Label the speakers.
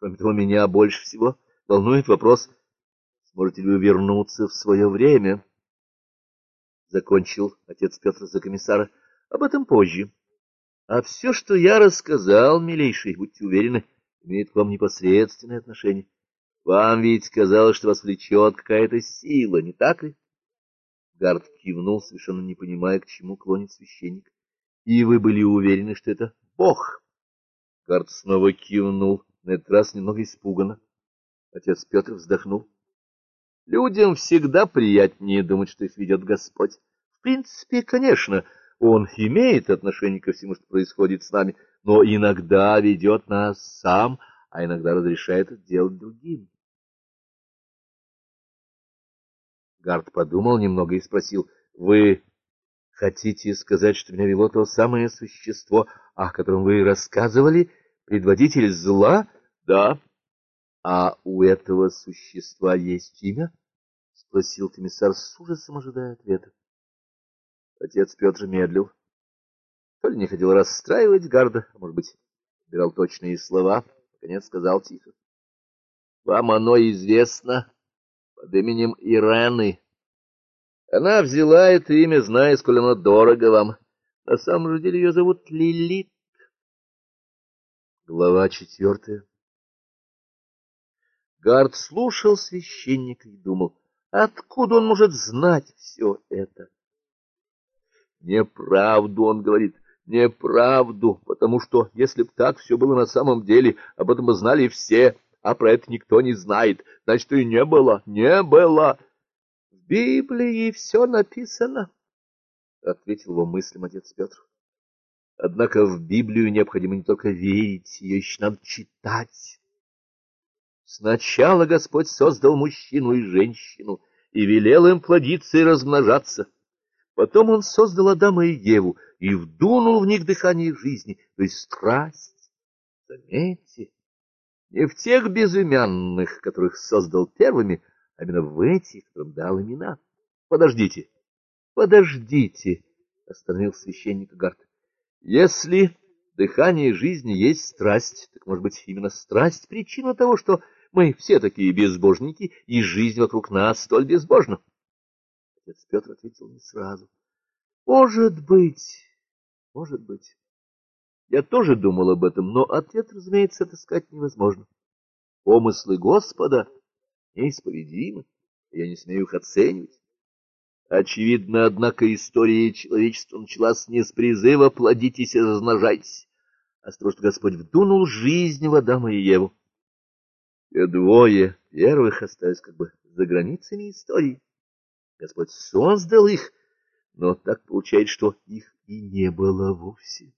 Speaker 1: Кроме того, меня больше всего волнует вопрос, сможете ли вы вернуться в свое время? Закончил отец Петр за комиссара. Об этом позже. А все, что я рассказал, милейший, будьте уверены, имеет к вам непосредственное отношение. Вам ведь казалось, что вас влечет какая-то сила, не так ли? Гард кивнул, совершенно не понимая, к чему клонит священник. И вы были уверены, что это Бог? Гард снова кивнул, на этот раз немного испуганно. Отец Петр вздохнул. Людям всегда приятнее думать, что их ведет Господь. В принципе, конечно, Он имеет отношение ко всему, что происходит с нами, но иногда ведет нас сам, а иногда разрешает это делать другим. Гард подумал немного и спросил, «Вы хотите сказать, что меня вело то самое существо, о котором вы рассказывали, предводитель зла?» «Да». «А у этого существа есть имя?» — спросил комиссар с ужасом, ожидая ответа. Отец Петр медлил. То ли не хотел расстраивать Гарда, а, может быть, выбирал точные слова, наконец сказал тихо. — Вам оно известно под именем Ирены. Она взяла это имя, зная, сколь оно дорого вам. На самом же деле ее зовут Лилит. Глава четвертая. Гард слушал священника и думал, откуда он может знать все это? Неправду, он говорит, неправду, потому что, если б так все было на самом деле, об этом бы знали все, а про это никто не знает, значит, и не было, не было. В Библии все написано, — ответил его мыслям отец Петр. Однако в Библию необходимо не только верить, ее еще надо читать. Сначала Господь создал мужчину и женщину и велел им плодиться и размножаться. Потом он создал Адама и Еву и вдунул в них дыхание жизни, то есть страсть. Заметьте, не в тех безымянных, которых создал первыми, а именно в этих, которым дал имена. Подождите, подождите, — остановил священник Гарт. Если дыхание жизни есть страсть, так, может быть, именно страсть — причина того, что мы все такие безбожники, и жизнь вокруг нас столь безбожна. Отец Петр ответил не сразу. — Может быть, может быть. Я тоже думал об этом, но ответ, разумеется, отыскать невозможно. Помыслы Господа неисповедимы, я не смею их оценивать. Очевидно, однако, история человечества началась не с призыва «плодитесь и размножайтесь», а с того, что Господь вдунул жизнь в Адама и Еву. И двое первых остались как бы за границами истории. Господь создал их, но так получается, что их и не было вовсе.